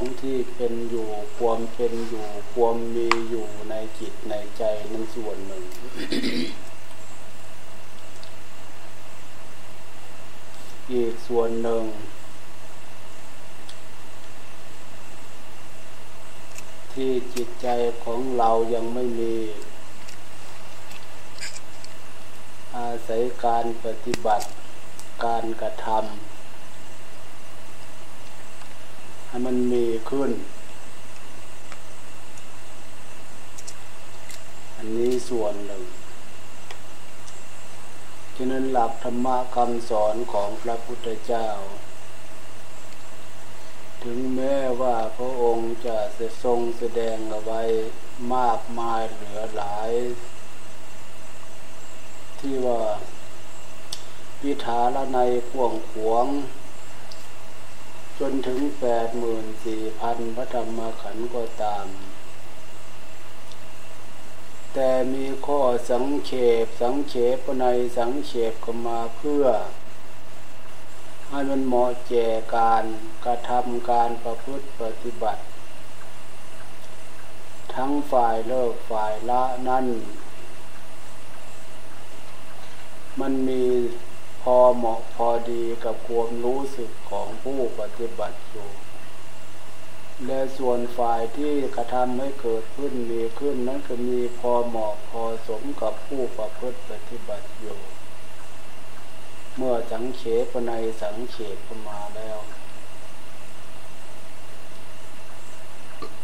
ของที่เป็นอยู่ความเป็นอยู่ความมีอยู่ในจิตในใจนั้นส่วนหนึ่ง อีกส่วนหนึ่ง ที่จิตใจของเรายังไม่มี อาศัยการปฏิบัติการกระทำ ให้มันมีขึ้น อันนี้ส่วนหนึ่งฉะนั้นหลักธรรมะคำสอนของพระพุทธเจ้า ถึงแม้ว่าพระองค์จะทรงแสดงเอาไว้มากมายเหลือหลาย ที่ว่าพิธาละในขวงขวง จนถึงแปดหมื่นสี่พันพระธรรมขันธ์ก็ตาม แต่มีข้อสังเขปสังเขปในสังเขปก็มาเพื่อ ให้มันเหมาะแก่การกระทำการประพฤติปฏิบัติ ทั้งฝ่ายเลิกฝ่ายละนั่น มันมี พอเหมาะพอดีกับความรู้สึกของผู้ปฏิบัติอยู่ และส่วนฝ่ายที่กระทำให้เกิดขึ้นมีขึ้นนั้นก็มีพอเหมาะพอสมกับผู้ประพฤติปฏิบัติอยู่ เมื่อสังเขปในสังเขปมาแล้ว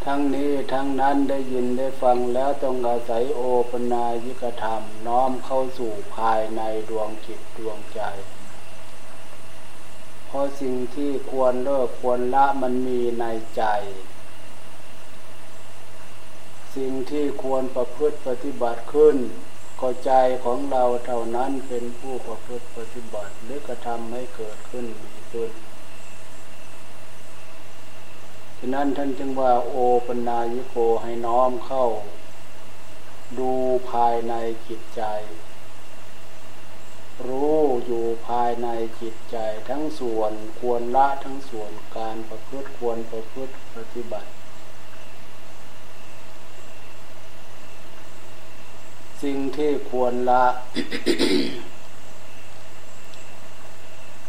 ทั้งนี้ทั้งนั้นได้ยินได้ฟังแล้วต้องอาศัยโอปนายิกธรรม น้อมเข้าสู่ภายในดวงจิตดวงใจ เพราะสิ่งที่ควรเลิกควรละมันมีในใจ สิ่งที่ควรประพฤติปฏิบัติขึ้น ก็ใจของเราเท่านั้นเป็นผู้ประพฤติปฏิบัติหรือกระทำให้เกิดขึ้นมีขึ้นะนั้นท่านจึงว่า โอปนายิโกให้น้อมเข้า ดูภายในจิตใจ รู้อยู่ภายในจิตใจทั้งส่วนควรละทั้งส่วนการประพฤติควรประพฤติปฏิบัติ สิ่งที่ควรละ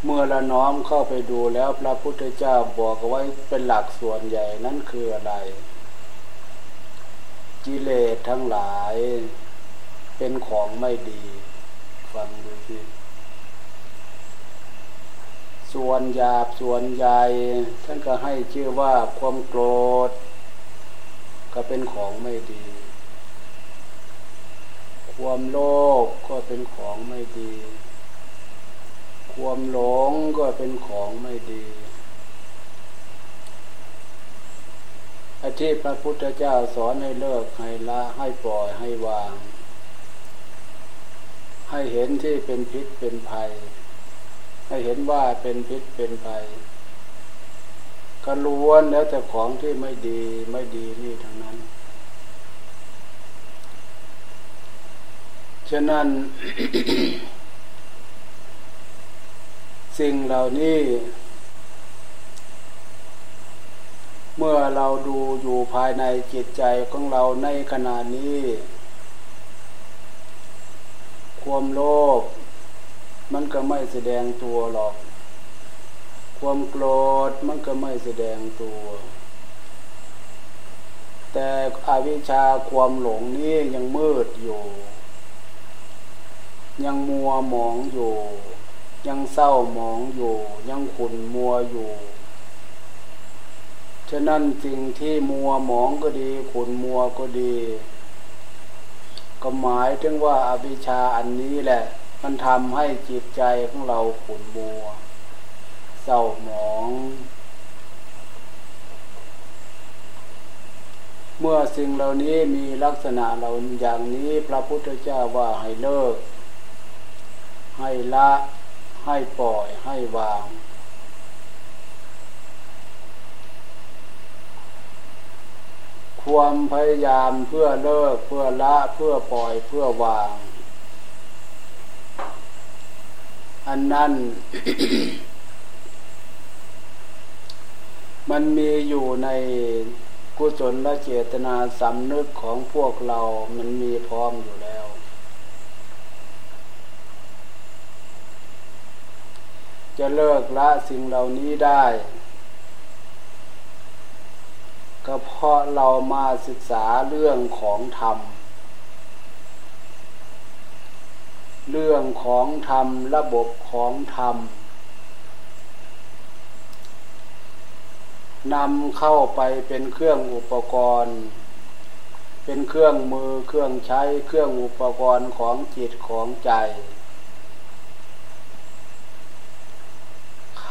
เมื่อละน้อมเข้าไปดูแล้วพระพุทธเจ้าบอกไว้เป็นหลักส่วนใหญ่นั่นคืออะไร กิเลสทั้งหลายเป็นของไม่ดี ฟังดูสิส่วนหยาบส่วนใหญ่ท่านก็ให้ชื่อว่าความโกรธ ก็เป็นของไม่ดี ความโลภก็เป็นของไม่ดี ความหลงก็เป็นของไม่ดีอาที่พระพุทธเจ้าสอนให้เลิกให้ละให้ปล่อยให้วาง ให้เห็นที่เป็นพิษเป็นภัย ให้เห็นว่าเป็นพิษเป็นภัยก็ล้วนแล้วแต่ของที่ไม่ดีไม่ดีนี่ทั้งนั้น ฉะนั้น สิ่งเหล่านี้ เมื่อเราดูอยู่ภายในจิตใจของเราในขณะนี้ ความโลภมันก็ไม่แสดงตัวหรอก ความโกรธมันก็ไม่แสดงตัว แต่อวิชชาความหลงนี้ยังมืดอยู่ ยังมัวหมองอยู่ ยังเศร้าหมองอยู่ ยังขุ่นมัวอยู่ ฉะนั้นสิ่งที่มัวหมองก็ดีขุ่นมัวก็ดี ก็หมายถึงว่าอภิชาอันนี้แหละ มันทำให้จิตใจของเราขุ่นมัว เศร้าหมอง เมื่อสิ่งเหล่านี้มีลักษณะเราอย่างนี้พระพุทธเจ้าว่าให้เลิกให้ละ ให้ปล่อยให้วาง ความพยายามเพื่อเลิกเพื่อละเพื่อปล่อยเพื่อวาง อันนั้น มันมีอยู่ในกุศลและเจตนาสำนึกของพวกเรามันมีพร้อมอยู่แล้ว จะเลิกละสิ่งเหล่านี้ได้ ก็เพราะเรามาศึกษาเรื่องของธรรม เรื่องของธรรมระบบของธรรมนำเข้าไปเป็นเครื่องอุปกรณ์ เป็นเครื่องมือเครื่องใช้เครื่องอุปกรณ์ของจิตของใจ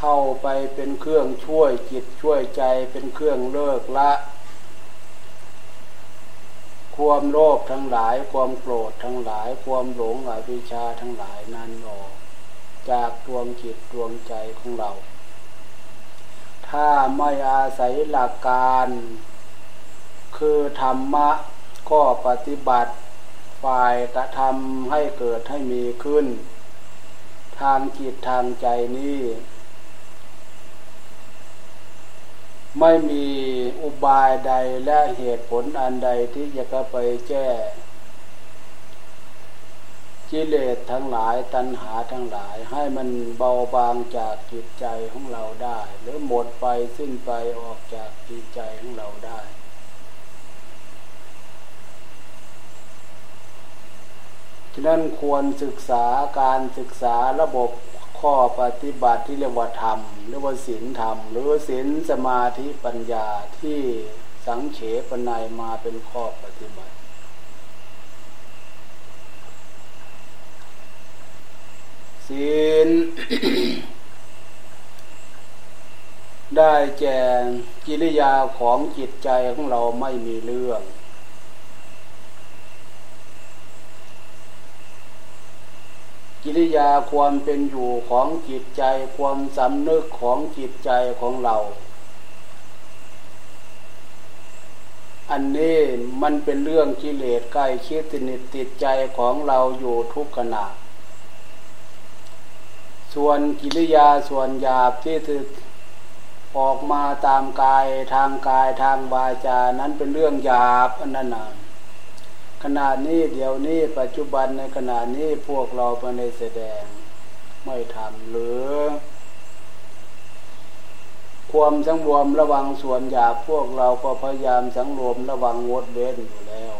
เข้าไปเป็นเครื่องช่วยจิตช่วยใจเป็นเครื่องเลิกละ ความโลภทั้งหลาย ความโกรธทั้งหลาย ความหลงอวิชชาทั้งหลายนั้นออกจากดวงจิตดวงใจของเรา ถ้าไม่อาศัยหลักการ คือธรรมะก็ปฏิบัติฝ่ายกระทำให้เกิดให้มีขึ้น ทางจิตทางใจนี้ ไม่มีอุบายใดและเหตุผลอันใดที่จะไปแก้กิเลสทั้งหลายตัณหาทั้งหลาย ให้มันเบาบางจากจิตใจของเราได้ หรือหมดไปสิ้นไปออกจากจิตใจของเราได้ ฉะนั้นควรศึกษาการศึกษาระบบ ข้อปฏิบัติที่เรียกว่าธรรมหรือว่าศีลธรรม หรือศีลสมาธิปัญญาที่สังเขปนายมาเป็นข้อปฏิบัติ ศีลได้แก่กิริยาของจิตใจของเราไม่มีเรื่อง กิริยาความเป็นอยู่ของจิตใจความสำนึกของจิตใจของเรา อันนี้มันเป็นเรื่องกิเลสใกล้คิดติดติดใจของเราอยู่ทุกขณะ ส่วนกิริยาส่วนหยาบที่ถึกออกมาตามกายทางกายทางวาจานั้นเป็นเรื่องหยาบอันนั้นนะ ขณะนี้เดี๋ยวนี้ปัจจุบันในขณะนี้พวกเราไปในแสดงไม่ทำหรือ ความสังรวมระวังส่วนหยาบพวกเราก็พยายามสังรวมระวังงดเว้นอยู่แล้ว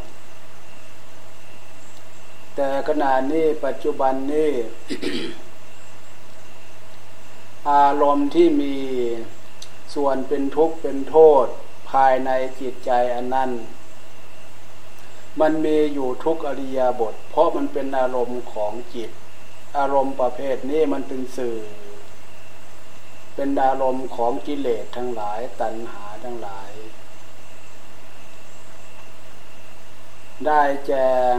แต่ขณะนี้ปัจจุบันนี้ อารมณ์ที่มีส่วนเป็นทุกข์เป็นโทษ ภายในจิตใจอันนั้น มันมีอยู่ทุกอริยบท เพราะมันเป็นอารมณ์ของจิต อารมณ์ประเภทนี้มันเป็นสื่อ เป็นอารมณ์ของกิเลสทั้งหลาย ตัณหาทั้งหลาย ได้แจง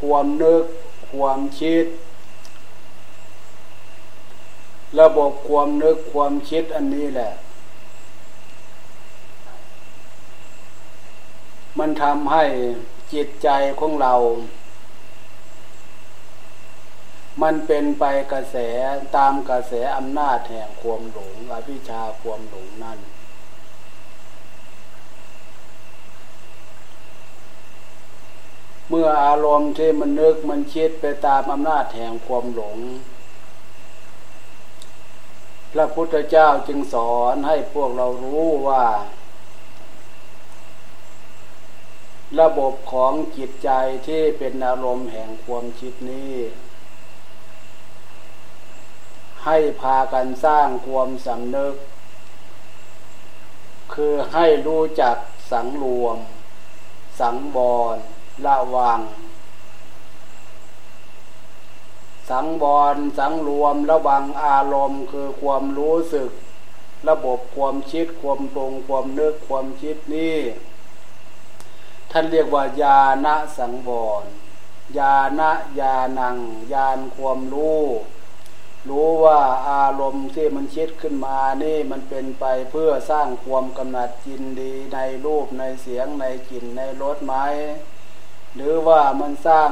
ความนึก ความคิด ระบบความนึกความคิดอันนี้แหละมันทำให้ จิตใจของเรา มันเป็นไปกระแสตามกระแสอำนาจแห่งความหลงอภิชาความหลงนั่น เมื่ออารมณ์ที่มันนึกมันคิดไปตามอำนาจแห่งความหลง พระพุทธเจ้าจึงสอนให้พวกเรารู้ว่า ระบบของจิตใจที่เป็นอารมณ์แห่งความคิดนี้ ให้พากันสร้างความสำนึก คือให้รู้จักสังรวม สังบรละวัง สังบรสังรวมระวังอารมณ์คือความรู้สึก ระบบความคิดความตรงความนึกความคิดนี้ ท่านเรียกว่าญาณสังบรญาณญาณังญาณความรู้ รู้ว่าอารมณ์ที่มันคิดขึ้นมานี่มันเป็นไปเพื่อสร้างความกำหนัดจินดีในรูปในเสียงในกลิ่นในรสไม้หรือว่ามันสร้าง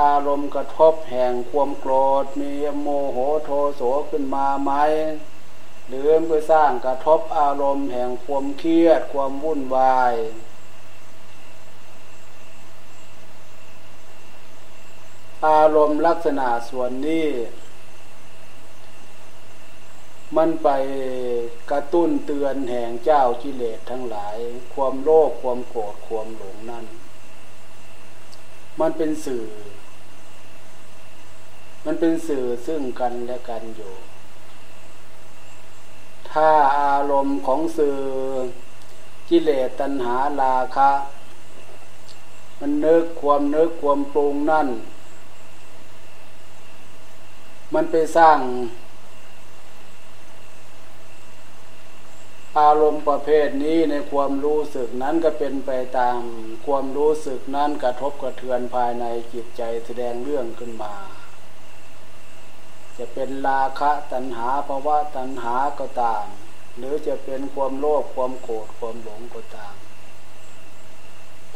อารมณ์กระทบแห่งความโกรธ มีโมโหโทโสขึ้นมาไหมหรือมันไปสร้างกระทบอารมณ์แห่งความเครียดความวุ่นวาย อารมณ์ลักษณะส่วนนี้ มันไปกระตุ้นเตือนแห่งเจ้ากิเลสทั้งหลาย ความโลภความโกรธความหลงนั่น มันเป็นสื่อ มันเป็นสื่อซึ่งกันและกันอยู่ ถ้าอารมณ์ของสื่อกิเลสตัณหาราคะ มันนึกความนึกความปรุงนั่น มันไปสร้างอารมณ์ประเภทนี้ในความรู้สึกนั้นก็เป็นไปตามความรู้สึกนั้นกระทบกระเทือนภายในจิตใจแสดงเรื่องขึ้นมา จะเป็นราคะตัณหาภาวะตัณหาก็ตาม หรือจะเป็นความโลภความโกรธความหลงก็ตาม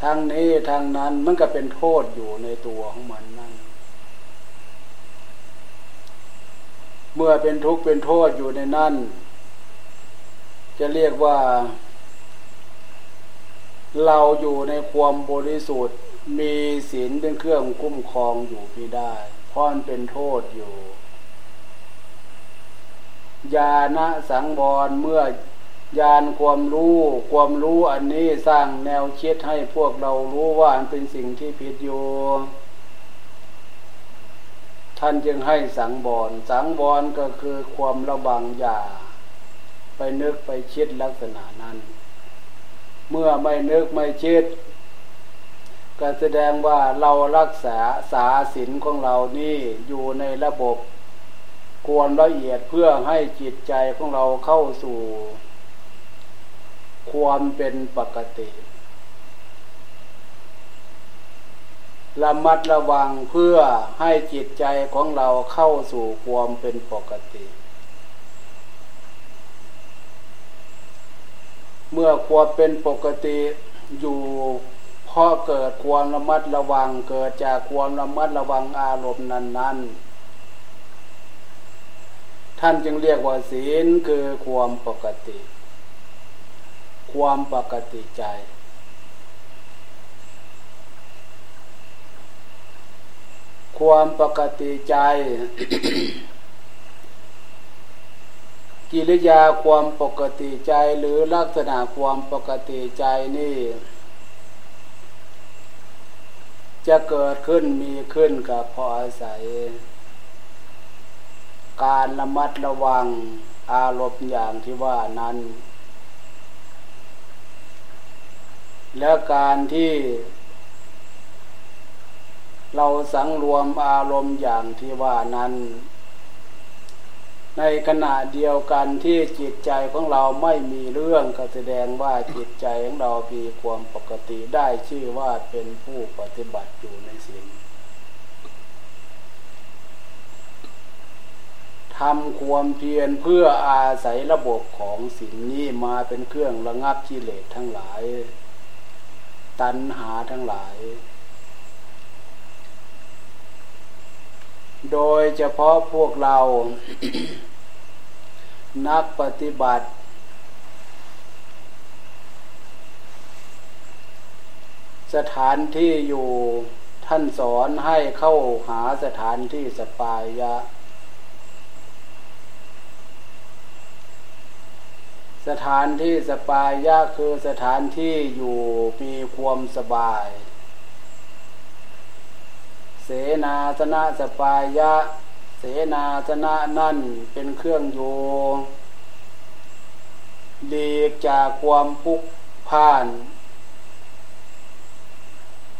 ทางนี้ทางนั้นมันก็เป็นโทษอยู่ในตัวของมันนั่น เมื่อเป็นทุกข์เป็นโทษอยู่ในนั้นจะเรียกว่า เราอยู่ในความบริสุทธิ์ มีศีลเป็นเครื่องคุ้มครองอยู่ไม่ได้เพราะมันเป็นโทษอยู่ ญาณสังวรเมื่อญาณความรู้ ความรู้อันนี้สร้างแนวคิดให้พวกเรารู้ว่ามันเป็นสิ่งที่ผิดอยู่ ท่านจึงให้สังบรสังบรก็คือความระวังอย่า ไปนึกไปคิดลักษณะนั้น เมื่อไม่นึกไม่คิดก็แสดงว่าเรารักษาสาสินของเรานี่อยู่ในระบบควรละเอียดเพื่อให้จิตใจของเราเข้าสู่ ความเป็นปกติ ระมัดระวังเพื่อให้จิตใจของเราเข้าสู่ความเป็นปกติ เมื่อความเป็นปกติอยู่พอเกิดความระมัดระวังเกิดจากความระมัดระวังอารมณ์นั้น ๆ ท่านจึงเรียกว่าศีลคือความปกติ ความปกติใจ ความปกติใจ กิริยาความปกติใจหรือลักษณะความปกติใจนี่ จะเกิดขึ้นมีขึ้นกับพออาศัย การระมัดระวังอารมณ์อย่างที่ว่านั้น และการที่ เราสังรวมอารมณ์อย่างที่ว่านั้น ในขณะเดียวกันที่จิตใจของเราไม่มีเรื่องก็แสดงว่าจิตใจของเรามีความปกติได้ชื่อว่าเป็นผู้ปฏิบัติอยู่ในสิ่งทำความเพียรเพื่ออาศัยระบบของสิ่งนี้มาเป็นเครื่องระงับกิเลสทั้งหลาย ตัณหาทั้งหลาย โดยเฉพาะพวกเรา นักปฏิบัติ สถานที่อยู่ท่านสอนให้เข้าหาสถานที่สปายะ สถานที่สปายะคือสถานที่อยู่มีความสบาย เสนาสนะสปายะ เสนาสนะนั่นเป็นเครื่องอยู่หลีกจากความพุกพ่าน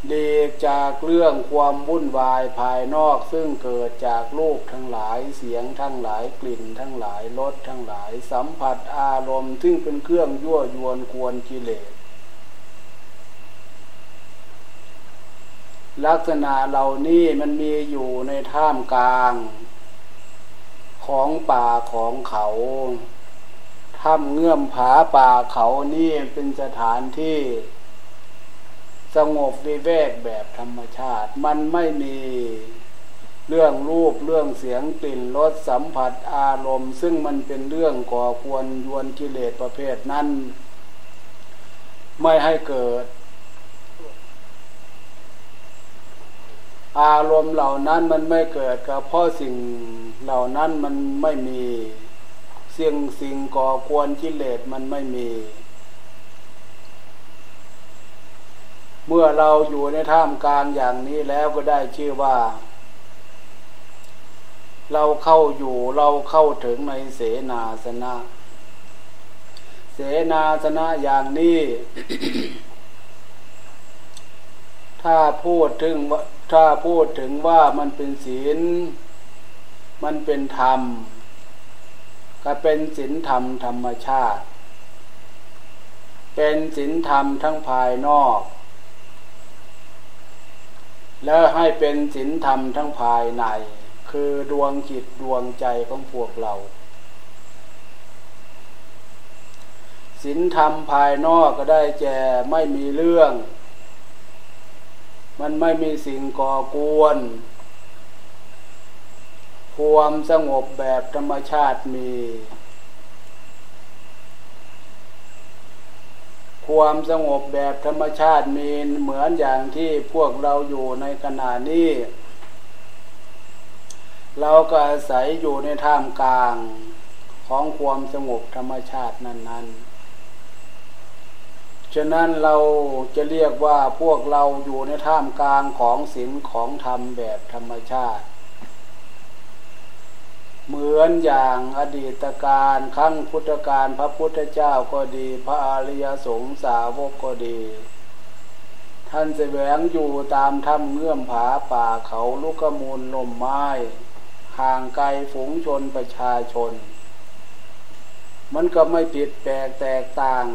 เลีกจากเรื่องความวุ่นวายภายนอกซึ่งเกิดจากลูกทั้งหลายเสียงทั้งหลายกลิ่นทั้งหลายรสทั้งหลายสัมผัสอารมณ์ ซึ่งเป็นเครื่องยั่วยวนกวนกิเลส ลักษณะเหล่านี้มันมีอยู่ในท่ามกลาง ของป่าของเขาถ้ำเงื่อมผาป่าเขานี่เป็นสถานที่ สงบวิเวกแบบธรรมชาติ มันไม่มีเรื่องรูปเรื่องเสียงกลิ่นรสสัมผัสอารมณ์ ซึ่งมันเป็นเรื่องก่อควรยวนกิเลสประเภทนั้น ไม่ให้เกิด อารมณ์เหล่านั้นมันไม่เกิดกับเพราะสิ่งเหล่านั้นมันไม่มีเสียงสิ่งก่อควรกิเลสมันไม่มี เมื่อเราอยู่ในท่ามกลางอย่างนี้แล้วก็ได้ชื่อว่า เราเข้าอยู่เราเข้าถึงในเสนาสนะ เสนาสนะอย่างนี้ ถ้าพูดถึงว่า ถ้าพูดถึงว่ามันเป็นศีล มันเป็นธรรม ก็เป็นศีลธรรมธรรมชาติ เป็นศีลธรรมทั้งภายนอก แล้วให้เป็นศีลธรรมทั้งภายใน คือดวงจิตดวงใจของพวกเราศีลธรรมภายนอกก็ได้แก่ไม่มีเรื่อง มันไม่มีสิ่งก่อกวน ความสงบแบบธรรมชาติมี ความสงบแบบธรรมชาติมีเหมือนอย่างที่พวกเราอยู่ในขณะนี้ เราก็อาศัยอยู่ในท่ามกลางของความสงบธรรมชาตินั้น ๆ ฉะนั้นเราจะเรียกว่าพวกเราอยู่ในท่ามกลางของศีลของธรรมแบบธรรมชาติ เหมือนอย่างอดีตการครั้งพุทธการพระพุทธเจ้าก็ดี พระอริยสงสาวกก็ดี ท่านแสวงอยู่ตามถ้ำเงื่อมผาป่าเขาลูกมูลลมไม้ห่างไกลฝูงชนประชาชน มันก็ไม่ผิดแปลกแตกต่าง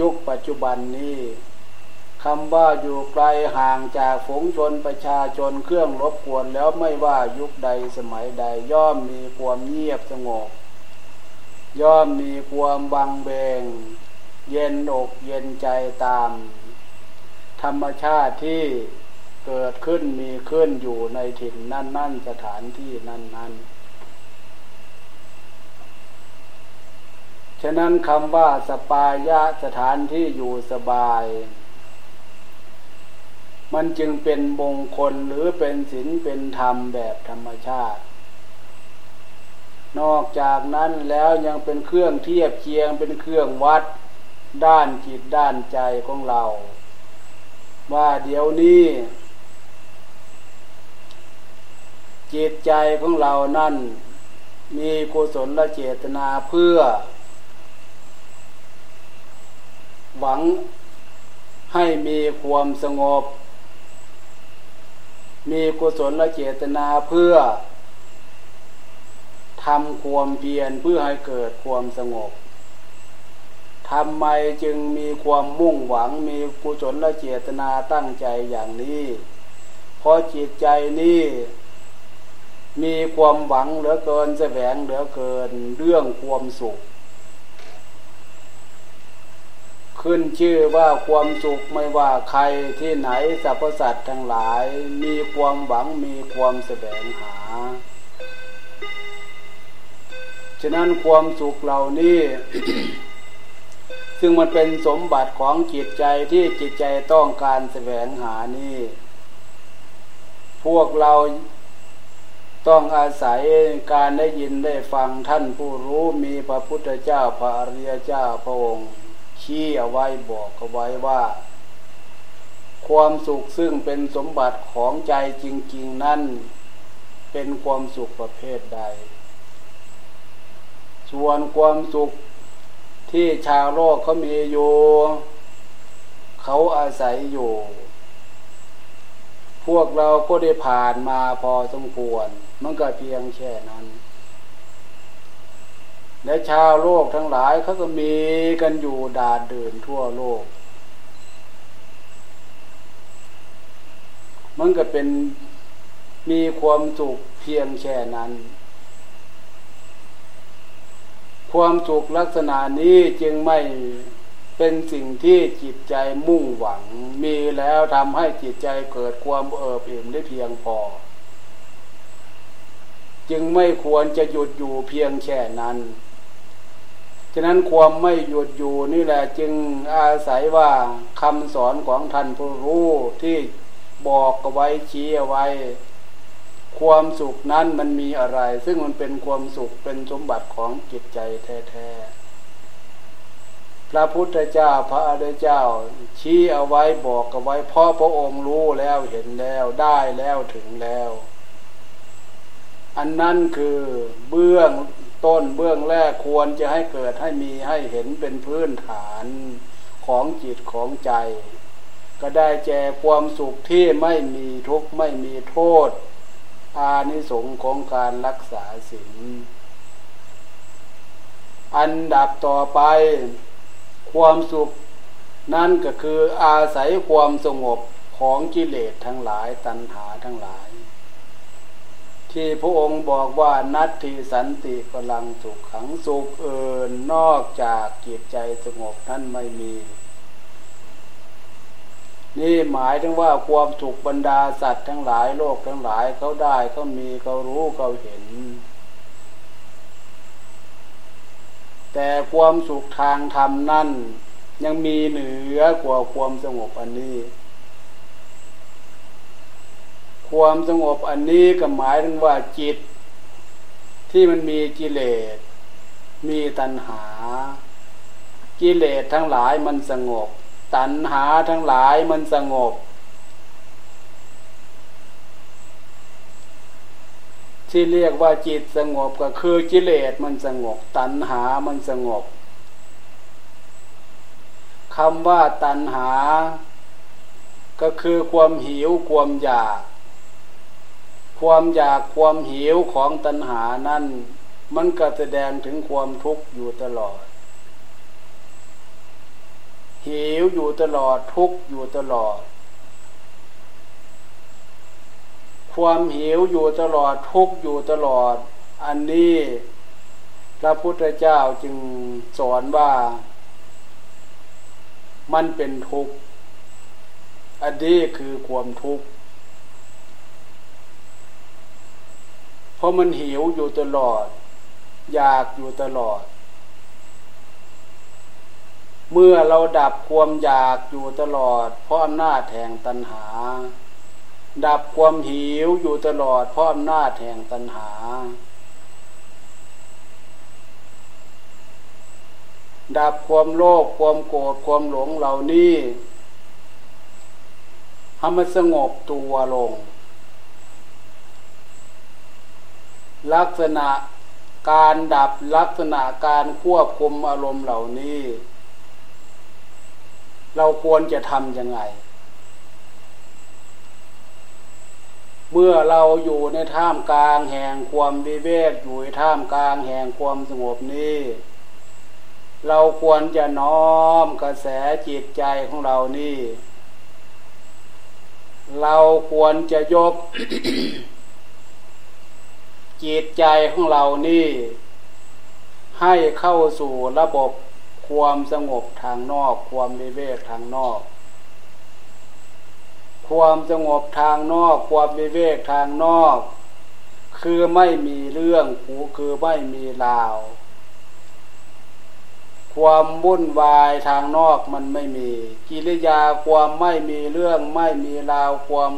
ยุคปัจจุบันนี้คำว่าอยู่ไกลห่างจากฝูงชนประชาชนเครื่องรบกวนแล้วไม่ว่ายุคใดสมัยใดย่อมมีความเงียบสงบ ย่อมมีความบังเบง เย็นอกเย็นใจตาม ธรรมชาติที่เกิดขึ้นมีขึ้นอยู่ในถิ่นนั่นนั่นสถานที่นั่นนั่น ฉะนั้นคำว่าสปายะสถานที่อยู่สบาย มันจึงเป็นมงคลหรือเป็นศีลเป็นธรรมแบบธรรมชาติ นอกจากนั้นแล้วยังเป็นเครื่องเทียบเคียงเป็นเครื่องวัด ด้านจิตด้านใจของเรา ว่าเดี๋ยวนี้จิตใจของเรานั่น มีกุศลและเจตนาเพื่อ หวังให้มีความสงบ มีกุศลและเจตนาเพื่อทำความเพียรเพื่อให้เกิดความสงบทำไมจึงมีความมุ่งหวังมีกุศลและเจตนาตั้งใจอย่างนี้ เพราะจิตใจนี้มีความหวังเหลือเกินแสวงเหลือเกินเรื่องความสุข ขึ้นชื่อว่าความสุขไม่ว่าใครที่ไหนสรรพสัตว์ทั้งหลาย มีความหวังมีความแสวงหา ฉะนั้นความสุขเหล่านี้ ซึ่งมันเป็นสมบัติของจิตใจที่จิตใจต้องการแสวงหานี่ พวกเราต้องอาศัยการได้ยินได้ฟังท่านผู้รู้มีพระพุทธเจ้าพระอริยเจ้าพระองค์ ชี้เอาไว้บอกเอาไว้ว่า ความสุขซึ่งเป็นสมบัติของใจจริง ๆ นั้นเป็นความสุขประเภทใด ส่วนความสุขที่ชาวโลกเขามีอยู่เขาอาศัยอยู่ พวกเราก็ได้ผ่านมาพอสมควร มันก็เพียงแค่นั้น และชาวโลกทั้งหลายเขาก็มีกันอยู่ดาดเดินทั่วโลก มันก็เป็นมีความสุขเพียงแค่นั้น ความสุขลักษณะนี้จึงไม่เป็นสิ่งที่จิตใจมุ่งหวัง มีแล้วทำให้จิตใจเกิดความเอิบอิ่มได้เพียงพอ จึงไม่ควรจะหยุดอยู่เพียงแค่นั้น ฉะนั้นความไม่หยุดอยู่นี่แหละจึงอาศัยว่าคำสอนของท่านผู้รู้ที่บอกไว้ชี้เอาไว้ ความสุขนั้นมันมีอะไร ซึ่งมันเป็นความสุขเป็นสมบัติของจิตใจแท้ๆพระพุทธเจ้าพระอริยเจ้า ชี้เอาไว้บอกเอาไว้พราะพระองค์รู้แล้วเห็นแล้วได้แล้วถึงแล้ว อันนั้นคือเบื้อง ต้นเบื้องแรกควรจะให้เกิดให้มีให้เห็นเป็นพื้นฐานของจิตของใจ ก็ได้แจความสุขที่ไม่มีทุกข์ไม่มีโทษ อานิสงส์ของการรักษาศีลอันดับต่อไป ความสุข นั่นก็คืออาศัยความสงบของกิเลสทั้งหลายตัณหาทั้งหลาย ที่พระองค์บอกว่านัตถิสันติพลังสุขขังสุขเอินนอกจากจิตใจสงบนั้นไม่มี นี่หมายถึงว่าความสุขบรรดาสัตว์ทั้งหลายโลกทั้งหลายเขาได้เขามีเขารู้เขาเห็น แต่ความสุขทางธรรมนั่นยังมีเหนือกว่าความสงบอันนี้ ความสงบอันนี้ก็หมายถึงว่าจิต ที่มันมีกิเลส มีตัณหา กิเลสทั้งหลายมันสงบ ตัณหาทั้งหลายมันสงบ ที่เรียกว่าจิตสงบก็คือกิเลสมันสงบ ตัณหามันสงบคำว่าตัณหา ก็คือความหิวความอยาก ความอยากความหิวของตัณหานั้นมันก็แสดงถึงความทุกข์อยู่ตลอด หิวอยู่ตลอดทุกข์อยู่ตลอด ความหิวอยู่ตลอดทุกข์อยู่ตลอด อันนี้พระพุทธเจ้าจึงสอนว่า มันเป็นทุกข์อันนี้คือความทุกข์ ราะมันหิวอยู่ตลอด อยากอยู่ตลอด เมื่อเราดับความอยากอยู่ตลอด เพราะอำนาจแห่งตัณหา ดับความหิวอยู่ตลอด เพราะอำนาจแห่งตัณหา ดับความโลภความโกรธความหลงเหล่านี้ให้มันสงบตัวลง ลักษณะการดับลักษณะการควบคุมอารมณ์เหล่านี้ เราควรจะทำยังไง เมื่อเราอยู่ในท่ามกลางแห่งความวิเวกอยู่ในท่ามกลางแห่งความสงบนี้ เราควรจะน้อมกระแสจิตใจของเรานี่ เราควรจะยก จิตใจของเรานี่ ให้เข้าสู่ระบบความสงบทางนอก ความวิเวกทางนอก ความสงบทางนอก ความวิเวกทางนอก คือไม่มีเรื่องคือไม่มีราว ความวุ่นวายทางนอกมันไม่มี กิริยาความไม่มีเรื่องไม่มีราว ความ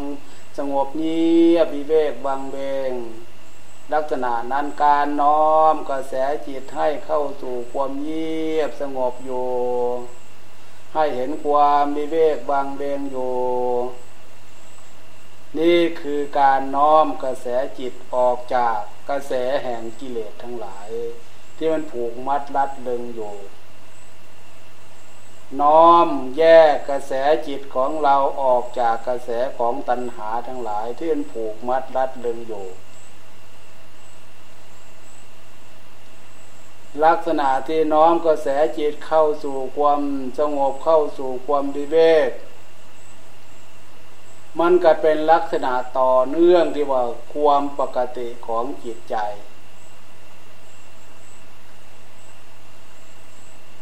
สงบเงียบวิเวกวังเวง ลักษณะนั้นการน้อมกระแสจิตให้เข้าสู่ความเงียบสงบอยู่ ให้เห็นความวิเวกบางเบงอยู่ นี่คือการน้อมกระแสจิตออกจากกระแสแห่งกิเลสทั้งหลาย ที่มันผูกมัดรัดเลึงอยู่ น้อมแยกกระแสจิตของเราออกจากกระแสของตัณหาทั้งหลายที่มันผูกมัดรัดเลึงอยู่ ลักษณะที่น้อมกระแสจิตเข้าสู่ความสงบเข้าสู่ความวิเวกมันก็เป็นลักษณะต่อเนื่องที่ว่าความปกติของจิตใจ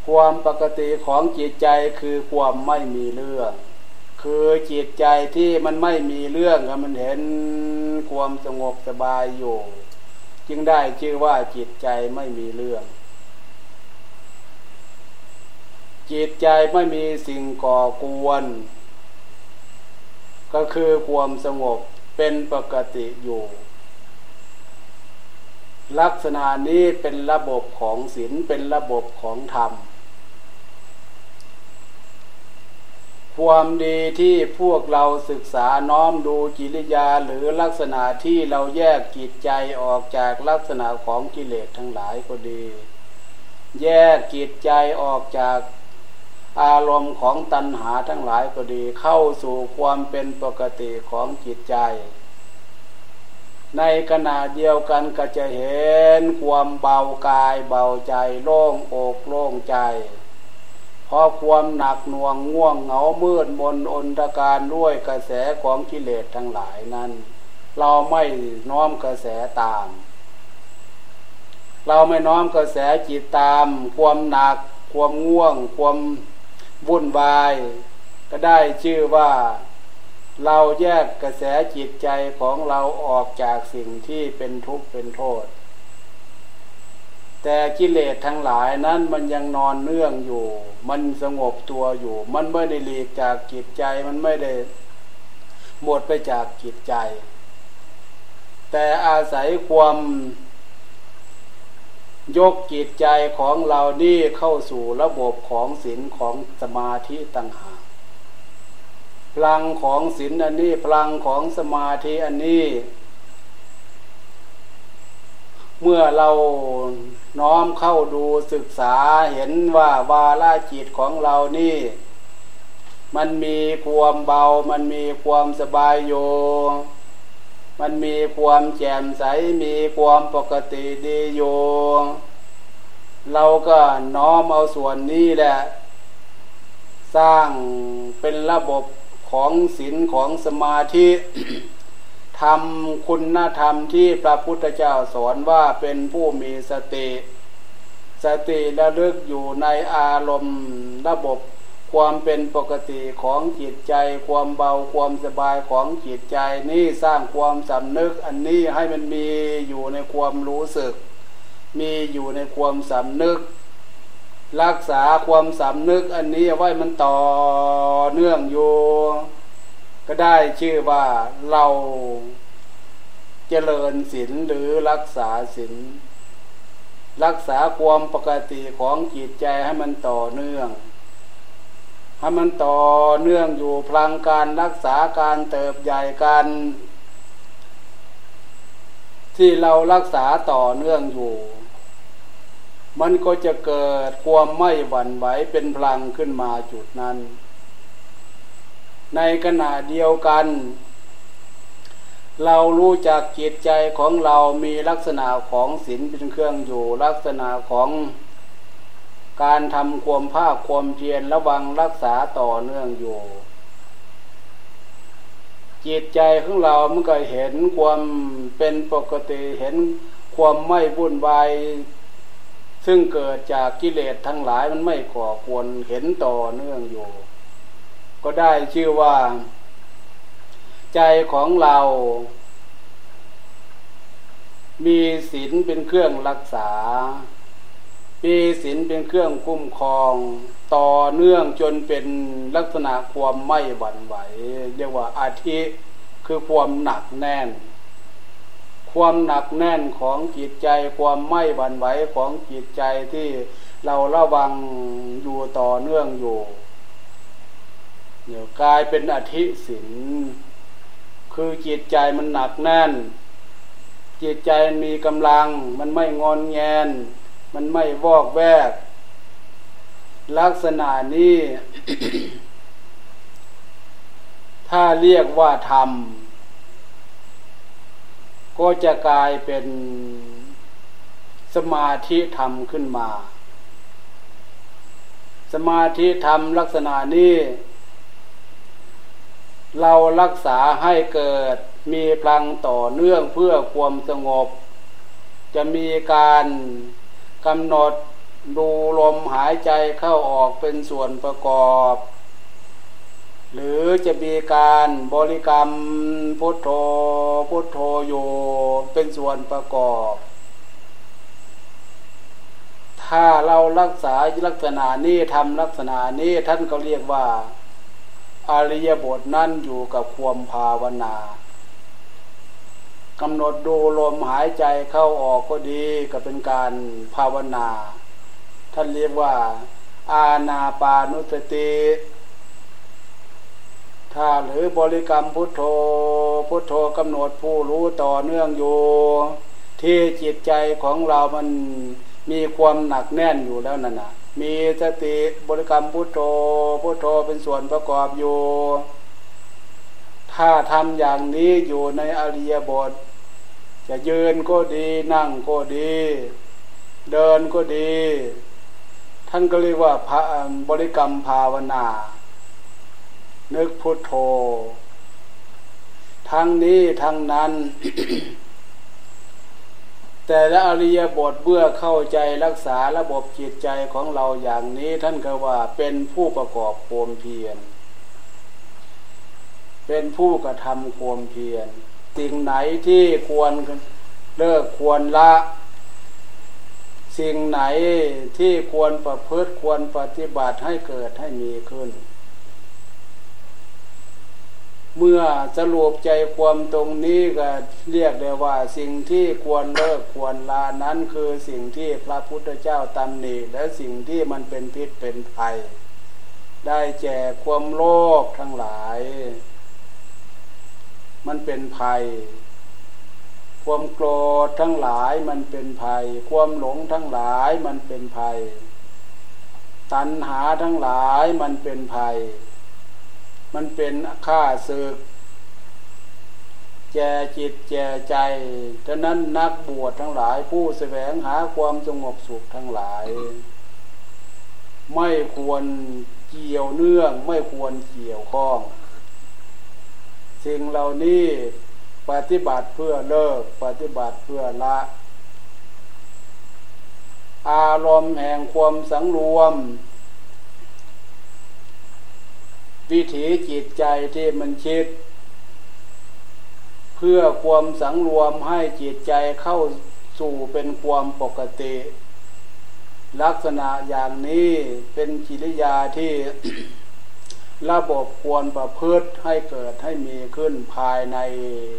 ความปกติของจิตใจคือความไม่มีเรื่อง คือจิตใจที่มันไม่มีเรื่องมันเห็นความสงบสบายอยู่ จึงได้ชื่อว่าจิตใจไม่มีเรื่อง จิตใจไม่มีสิ่งก่อกวน ก็คือความสงบเป็นปกติอยู่ ลักษณะนี้เป็นระบบของศีลเป็นระบบของธรรม ความดีที่พวกเราศึกษาน้อมดูกิริยาหรือลักษณะที่เราแยกจิตใจออกจากลักษณะของกิเลสทั้งหลายก็ดี แยกจิตใจออกจาก อารมณ์ของตัณหาทั้งหลายก็ดี เข้าสู่ความเป็นปกติของจิตใจ ในขณะเดียวกันก็จะเห็นความเบากายเบาใจโล่งอกโล่งใจเพราะความหนักหน่วงง่วงเหงามืดมนอนตการด้วยกระแสของกิเลสทั้งหลายนั้น เราไม่น้อมกระแสตาม เราไม่น้อมกระแสจิตตาม ความหนัก ความง่วง ความ วุ่นวาย ก็ได้ชื่อว่าเราแยกกระแสจิตใจของเราออกจากสิ่งที่เป็นทุกข์เป็นโทษ แต่กิเลสทั้งหลายนั้นมันยังนอนเนื่องอยู่ มันสงบตัวอยู่ มันไม่ได้หลีกจากจิตใจมันไม่ได้หมดไปจากจิตใจ แต่อาศัยความ ยกจิตใจของเรานี่เข้าสู่ระบบของศีลของสมาธิต่างหากพลังของศีลอันนี้พลังของสมาธิอันนี้ เมื่อเราน้อมเข้าดูศึกษาเห็นว่าวาลาจิตของเรานี่ มันมีความเบา มันมีความสบายโย มันมีความแจ่มใสมีความปกติดีโยเราก็น้อมเอาส่วนนี้แหละ สร้างเป็นระบบของศีลของสมาธิทำคุณธรรมที่พระพุทธเจ้าสอนว่าเป็นผู้มีสติ สติระลึกอยู่ในอารมณ์ระบบ ความเป็นปกติของจิตใจ ความเบาความสบายของจิตใจนี่สร้างความสำนึกอันนี้ให้มันมีอยู่ในความรู้สึก มีอยู่ในความสำนึก รักษาความสำนึกอันนี้ไว้มันต่อเนื่องอยู่ก็ได้ชื่อว่าเราเจริญศีลหรือรักษาศีลรักษาความปกติของจิตใจให้มันต่อเนื่อง ให้มันต่อเนื่องอยู่พลังการรักษาการเติบใหญ่กัน ที่เรารักษาต่อเนื่องอยู่ มันก็จะเกิดความไม่หวั่นไหวเป็นพลังขึ้นมาจุดนั้น ในขณะเดียวกัน เรารู้จักจิตใจของเรามีลักษณะของศีลเป็นเครื่องอยู่ลักษณะของ การทำความภาคความเพียรระวังรักษาต่อเนื่องอยู่ จิตใจของเรามันก็เห็นความเป็นปกติเห็นความไม่วุ่นวายซึ่งเกิดจากกิเลสทั้งหลายมันไม่ก่อควรเห็นต่อเนื่องอยู่ ก็ได้ชื่อว่า ใจของเรา มีศีลเป็นเครื่องรักษา มีศีลเป็นเครื่องคุ้มครอง ต่อเนื่องจนเป็นลักษณะความไม่หวั่นไหว เรียกว่าอาทิคือความหนักแน่น ความหนักแน่นของจิตใจ ความไม่หวั่นไหวของจิตใจที่เราระวังอยู่ต่อเนื่องอยู่เดี๋ยวกลายเป็นอธิสินคือจิตใจมันหนักแน่น จิตใจมีกำลังมันไม่งอนแงน มันไม่วอกแวก ลักษณะนี้ ถ้าเรียกว่าธรรม ก็จะกลายเป็นสมาธิธรรมขึ้นมา สมาธิธรรมลักษณะนี้ เรารักษาให้เกิดมีพลังต่อเนื่องเพื่อความสงบ จะมีการ กำหนดดูลมหายใจเข้าออกเป็นส่วนประกอบ หรือจะมีการบริกรรมพุทโธพุทโธอยู่เป็นส่วนประกอบ ถ้าเรารักษาลักษณะนี้ทำลักษณะนี้ท่านก็เรียกว่า อริยบทนั่นอยู่กับความภาวนา กำหนดดูลมหายใจเข้าออกก็ดีก็เป็นการภาวนา ท่านเรียกว่า อาณาปานุสติถ้าหรือบริกรรมพุทโธ พุทโธกำหนดผู้รู้ต่อเนื่องอยู่ ที่จิตใจของเรามันมีความหนักแน่นอยู่แล้วนั่นนะมีสติบริกรรมพุทโธ พุทโธเป็นส่วนประกอบอยู่ ถ้าทำอย่างนี้อยู่ในอริยบท จะยืนก็ดีนั่งก็ดี เดินก็ดี ท่านก็เรียกว่าพระบริกรรมภาวนา นึกพุทโธ ทั้งนี้ทั้งนั้น แต่ละอริยบทเมื่อเข้าใจรักษาระบบจิตใจของเราอย่างนี้ท่านก็ว่าเป็นผู้ประกอบโวามเพียร เป็นผู้กระทำโวามเพียร สิ่งไหนที่ควรเลิกควรละ สิ่งไหนที่ควรประพฤติควรปฏิบัติให้เกิดให้มีขึ้น เมื่อสรุปใจความตรงนี้ก็เรียกได้ว่า สิ่งที่ควรเลิกควรลานั้นคือสิ่งที่พระพุทธเจ้าตำหนิและสิ่งที่มันเป็นพิษเป็นภัย ได้แจกความโลภทั้งหลาย มันเป็นภัย ความโกรธทั้งหลายมันเป็นภัย ความหลงทั้งหลายมันเป็นภัย ตัณหาทั้งหลายมันเป็นภัย มันเป็นค่าศึกแจจิตแจใจฉะนั้นนักบวชทั้งหลายผู้แสวงหาความสงบสุขทั้งหลาย ไม่ควรเกี่ยวเนื่อง ไม่ควรเกี่ยวข้อง สิ่งเหล่านี้ปฏิบัติเพื่อเลิกปฏิบัติเพื่อละ อารมณ์แห่งความสังรวม วิถีจิตใจที่มันคิด เพื่อความสังรวมให้จิตใจเข้าสู่เป็นความปกติ ลักษณะอย่างนี้เป็นกิริยาที่ ระบบควรประพฤติให้เกิดให้มีขึ้นภายใน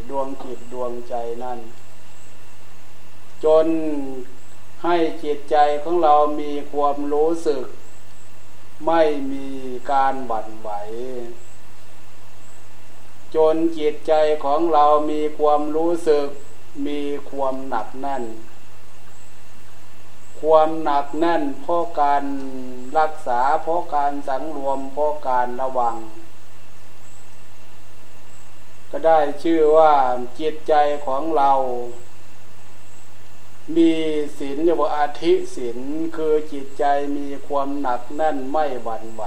ดวงจิตดวงใจนั้น จนให้จิตใจของเรามีความรู้สึก ไม่มีการหวั่นไหว จนจิตใจของเรามีความรู้สึก มีความหนักแน่น ความหนักแน่นเพราะการรักษาเพราะการสังรวมเพราะการระวัง ก็ได้ชื่อว่าจิตใจของเรา มีศีลเรียกว่าอาธิศีลคือจิตใจมีความหนักแน่นไม่หวั่นไหว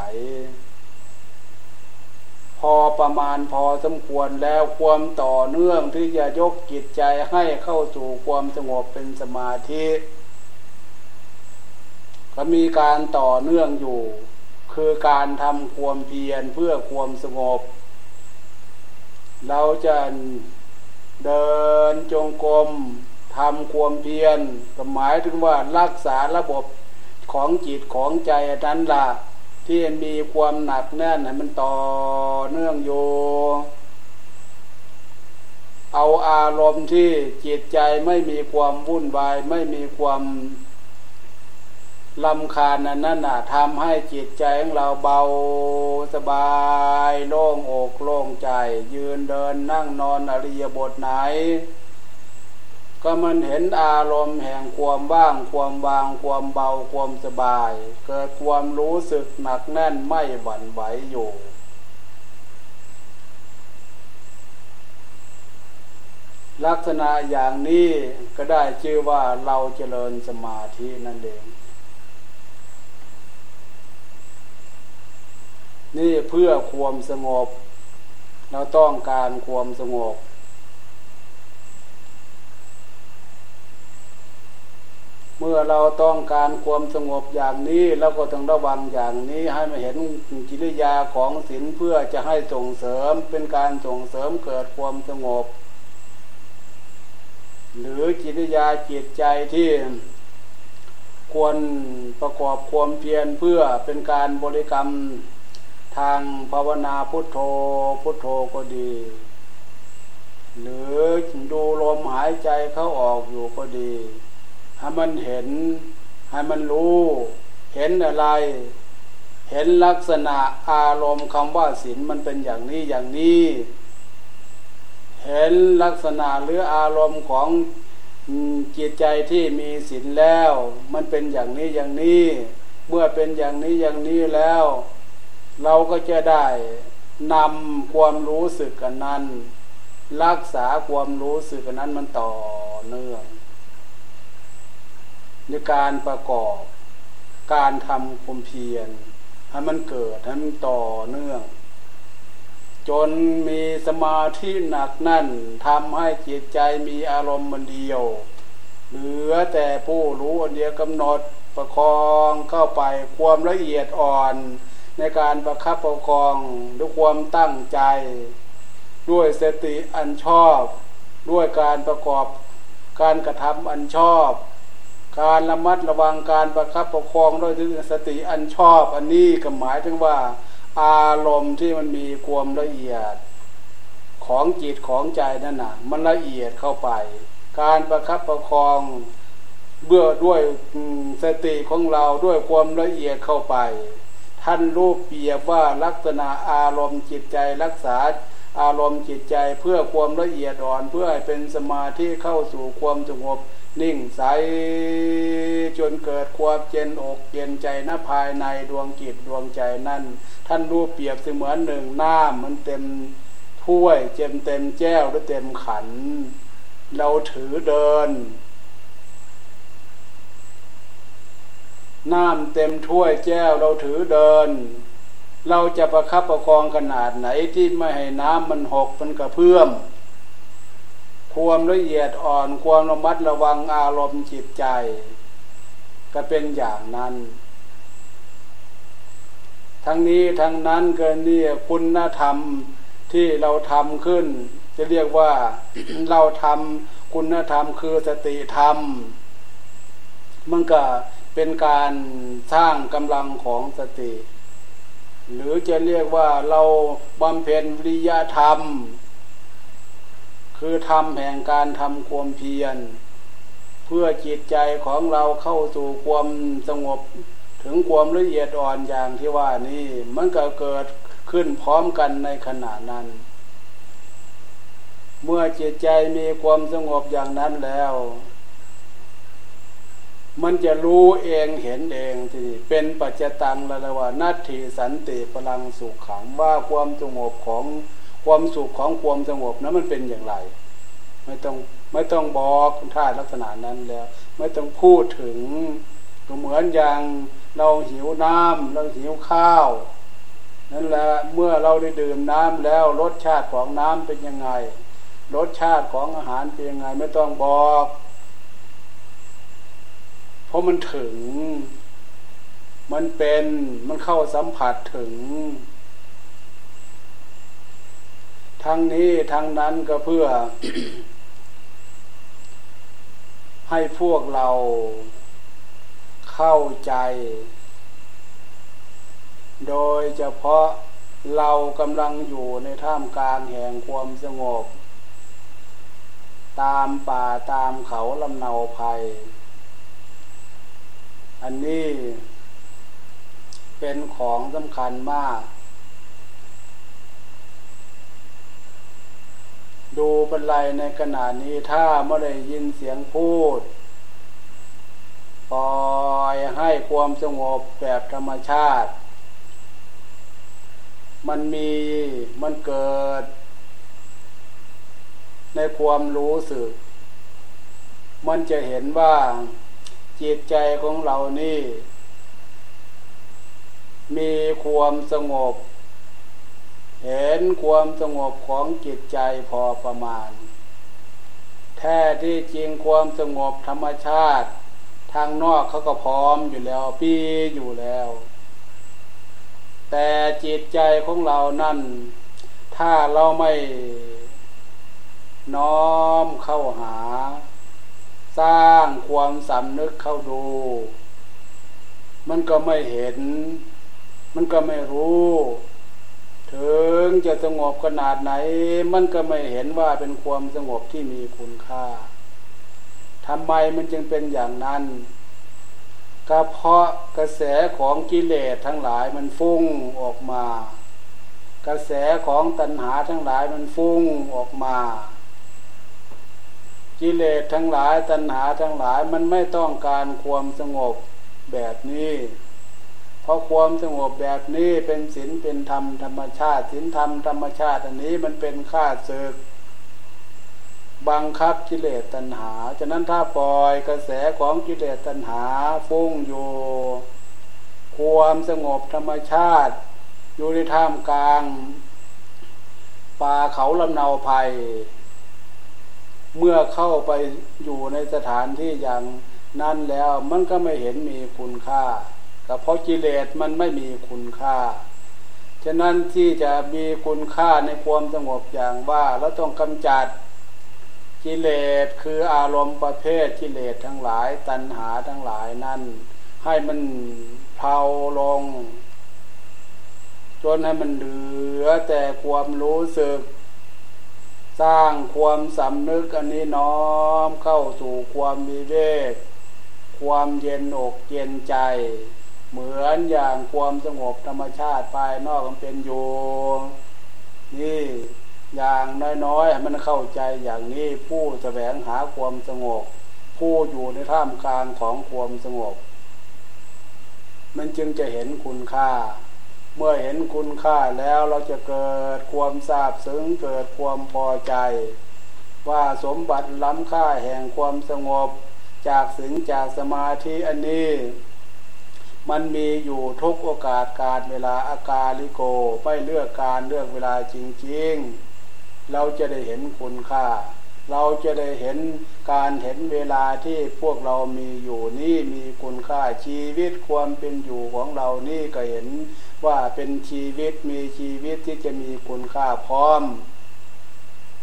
พอประมาณพอสมควรแล้วความต่อเนื่องที่จะยกจิตใจให้เข้าสู่ความสงบเป็นสมาธิ ก็มีการต่อเนื่องอยู่ คือการทำความเพียรเพื่อความสงบ เราจะเดินจงกรมทำความเพียรก็หมายถึงว่ารักษาระบบของจิตของใจนั้นละที่มีความหนักแน่นมันต่อเนื่องอยู่เอาอารมณ์ที่จิตใจไม่มีความวุ่นวายไม่มีความ ลำคาญนั้นน่ะทำให้จิตใจของเราเบาสบายโล่งอกโล่งใจ ยืนเดินนั่งนอนอริยบทไหน ก็มันเห็นอารมณ์แห่งความว่างความวางความเบาความสบาย เกิดความรู้สึกหนักแน่นไม่หวั่นไหวอยู่ลักษณะอย่างนี้ก็ได้ชื่อว่าเราเจริญสมาธินั่นเอง นี่เพื่อความสงบ เราต้องการความสงบ เมื่อเราต้องการความสงบอย่างนี้เราก็ต้องระวังอย่างนี้ให้มาเห็นกิริยาของศีลเพื่อจะให้ส่งเสริมเป็นการส่งเสริมเกิดความสงบ หรือกิริยาจิตใจที่ควรประกอบความเพียรเพื่อเป็นการบริกรรม ทางภาวนาพุทโธพุทโธก็ดี หรือดูลมหายใจเข้าออกอยู่ก็ดีให้มันเห็นให้มันรู้ เห็นอะไร เห็นลักษณะอารมณ์คำว่าศีลมันเป็นอย่างนี้อย่างนี้ เห็นลักษณะหรืออารมณ์ของจิตใจที่มีศีลแล้ว มันเป็นอย่างนี้อย่างนี้ เมื่อเป็นอย่างนี้อย่างนี้แล้ว เราก็จะได้นำความรู้สึกกันนั้น รักษาความรู้สึกกันนั้นมันต่อเนื่องในการประกอบการทำความเพียรให้มันเกิดให้มันต่อเนื่อง จนมีสมาธิหนักนั่นทำให้จิตใจมีอารมณ์มันเดียว เหลือแต่ผู้รู้อันเดียวกำหนดประคองเข้าไปความละเอียดอ่อน ในการประคับประคองด้วยความตั้งใจ ด้วยสติอันชอบ ด้วยการประกอบการกระทำอันชอบ การระมัดระวังการประคับประคองด้วยสติอันชอบ อันนี้ก็หมายถึงว่า อารมณ์ที่มันมีความละเอียด ของจิตของใจนั่นน่ะ มันละเอียดเข้าไป การประคับประคองเบื่อด้วยสติของเราด้วยความละเอียดเข้าไป ท่านรูปเปียบว่าลักษณะอารมณ์จิตใจรักษาอารมณ์จิตใจเพื่อความละเอียดอ่อนเพื่อให้เป็นสมาธิเข้าสู่ความสงบนิ่งใสจนเกิดความเจนอกเจนใจณภายในดวงจิตดวงใจนั่น ท่านรู้เปรียบเสมือนหนึ่งน้ำมันเต็มถ้วยเต็มเต็มแก้วหรือเต็มขัน เราถือเดิน น้ำเต็มถ้วยแก้วเราถือเดิน เราจะประคับประคองขนาดไหนที่ไม่ให้น้ำมันหกมันกระเพื่อมความละเอียดอ่อนความระมัดระวังอารมณ์จิตใจ ก็เป็นอย่างนั้น ทั้งนี้ทั้งนั้นเกินนี่คุณธรรมที่เราทำขึ้น จะเรียกว่าเราทำคุณธรรมคือสติธรรมมันก็ เป็นการสร้างกำลังของสติ หรือจะเรียกว่าเราบำเพ็ญวิริยธรรม คือทำแห่งการทำความเพียร เพื่อจิตใจของเราเข้าสู่ความสงบถึงความละเอียดอ่อนอย่างที่ว่านี้มันก็เกิดขึ้นพร้อมกันในขณะนั้น เมื่อจิตใจมีความสงบอย่างนั้นแล้ว มันจะรู้เองเห็นเองทีเป็นปัจจตังละว่านัตถิสันติพลังสุขขังว่าความสงบของความสุขของความสงบนั้นมันเป็นอย่างไร ไม่ต้องไม่ต้องบอกท่าลักษณะนั้นแล้ว ไม่ต้องพูดถึงก็เหมือนอย่างเราหิวน้ำเราหิวข้าว นั่นแหละเมื่อเราได้ดื่มน้ำแล้วรสชาติของน้ำเป็นยังไงรสชาติของอาหารเป็นยังไงไม่ต้องบอก ราะมันถึง มันเป็นมันเข้าสัมผัสถึง ทั้งนี้ทั้งนั้นก็เพื่อ ให้พวกเราเข้าใจ โดยเฉพาะเรากำลังอยู่ในท่ามกลางแห่งความสงบ ตามป่าตามเขาลำเนาภัย อันนี้เป็นของสำคัญมาก ดูเป็นไรในขณะนี้ถ้าไม่ได้ยินเสียงพูด ปล่อยให้ความสงบแบบธรรมชาติ มันมีมันเกิด ในความรู้สึก มันจะเห็นว่า จิตใจของเรานี่ มีความสงบ เห็นความสงบของจิตใจพอประมาณ แท้ที่จริงความสงบธรรมชาติ ทางนอกเขาก็พร้อมอยู่แล้วปีอยู่แล้ว แต่จิตใจของเรานั่น ถ้าเราไม่น้อมเข้าหา สร้างความสำนึกเข้าดู มันก็ไม่เห็น มันก็ไม่รู้ ถึงจะสงบขนาดไหน มันก็ไม่เห็นว่าเป็นความสงบที่มีคุณค่าทำไมมันจึงเป็นอย่างนั้นก็เพราะกระแสของกิเลสทั้งหลายมันฟุ้งออกมา กระแสของตัณหาทั้งหลายมันฟุ้งออกมา กิเลสทั้งหลายตัณหาทั้งหลายมันไม่ต้องการความสงบแบบนี้ เพราะความสงบแบบนี้เป็นศีลเป็นธรรมธรรมชาติศีลธรรมธรรมชาติอันนี้มันเป็นข้าศึกบังคับกิเลสตัณหา ฉะนั้นถ้าปล่อยกระแสของกิเลสตัณหาฟุ้งอยู่ความสงบธรรมชาติ อยู่ในท่ามกลางป่าเขาลำเนาภัย เมื่อเข้าไปอยู่ในสถานที่อย่างนั้นแล้วมันก็ไม่เห็นมีคุณค่าก็เพราะกิเลสมันไม่มีคุณค่า ฉะนั้นที่จะมีคุณค่าในความสงบอย่างว่าเราต้องกำจัดกิเลสคืออารมณ์ประเภทกิเลสทั้งหลาย ตัณหาทั้งหลายนั่น ให้มันเผาลง จนให้มันเหลือแต่ความรู้สึก สร้างความสำนึกอันนี้น้อมเข้าสู่ความมีเวกความเย็นอกเย็นใจ เหมือนอย่างความสงบธรรมชาติภายนอกมันเป็นอยู่นี่อย่างน้อยๆมันเข้าใจอย่างนี้ผู้แสวงหาความสงบ ผู้อยู่ในท่ามกลางของความสงบ มันจึงจะเห็นคุณค่า เมื่อเห็นคุณค่าแล้วเราจะเกิดความทราบซึ้งเกิดความพอใจ ว่าสมบัติล้ำค่าแห่งความสงบจากศีลจากสมาธิอันนี้ มันมีอยู่ทุกโอกาสการเวลาอากาลิโกไม่เลือกการเลือกเวลาจริง ๆ เราจะได้เห็นคุณค่า เราจะได้เห็นการเห็นเวลาที่พวกเรามีอยู่นี่มีคุณค่าชีวิตความเป็นอยู่ของเรานี่ก็เห็นว่าเป็นชีวิตมีชีวิตที่จะมีคุณค่าพร้อม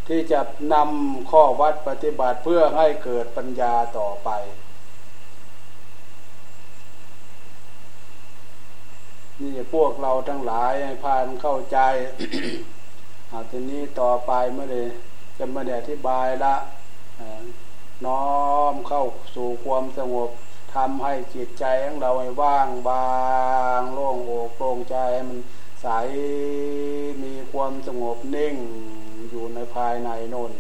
ที่จะนำข้อวัดปฏิบัติเพื่อให้เกิดปัญญาต่อไป นี่พวกเราทั้งหลายให้พานเข้าใจอาทีนี้ต่อไปเมื่อได จะมาอธิบายละน้อมเข้าสู่ความสงบทำให้จิตใจของเราให้ว่างบางโล่งอกโปร่งใจมันใสมีความสงบนิ่งอยู่ในภายในนน่น